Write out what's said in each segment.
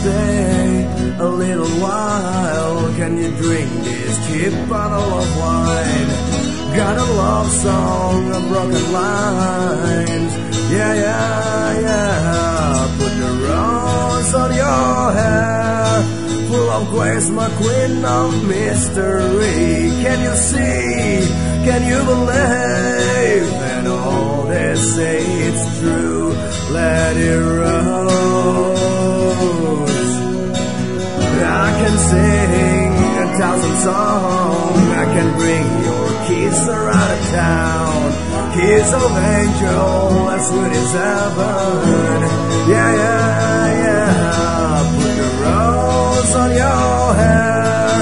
Stay a little while? Can you drink this cheap bottle of wine? Got a love song, a broken lines. Yeah, yeah, yeah. Put the rose on your hair. Full of grace, my queen of mystery. Can you see? Can you believe? And all they say it's true. Let it sing a thousand songs. I can bring your kiss around town. Kiss of angel as sweet as heaven. Yeah, yeah, yeah. Put the rose on your hair.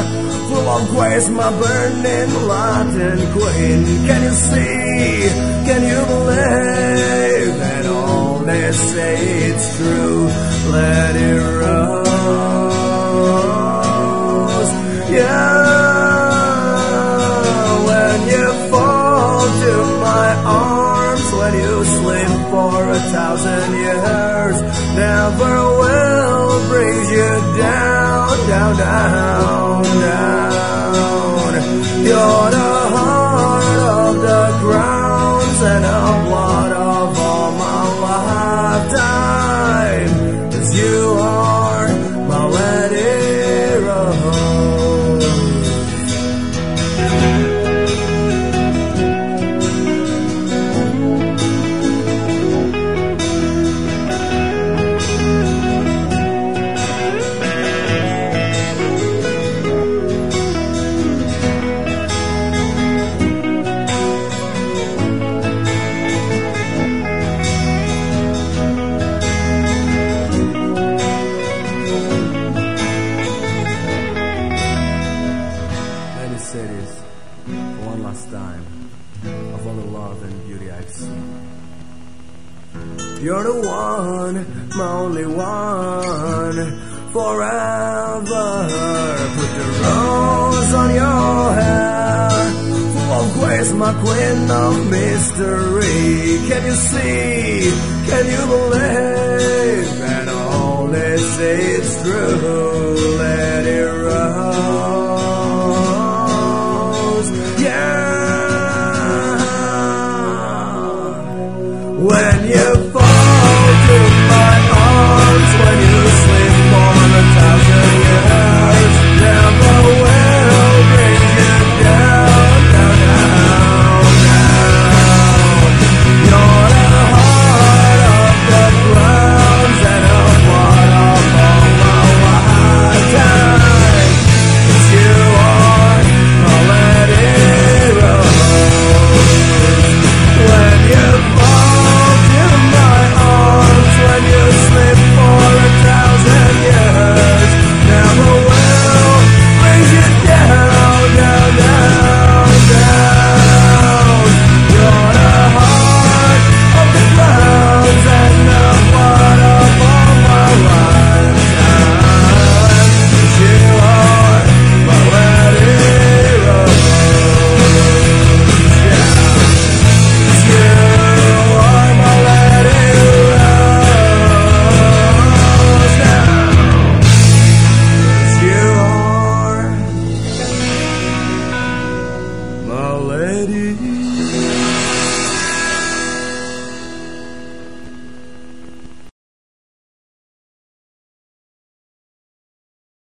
Full of grace, my burning Latin queen. Can you see? Can you believe? And all they say it's true. Let it thousand years, never will bring you down, down, down, down. Beauty I've seen. You're the one, my only one, forever. Put the rose on your hair, full of grace, my queen of mystery. Can you see? Can you believe? And all say is true.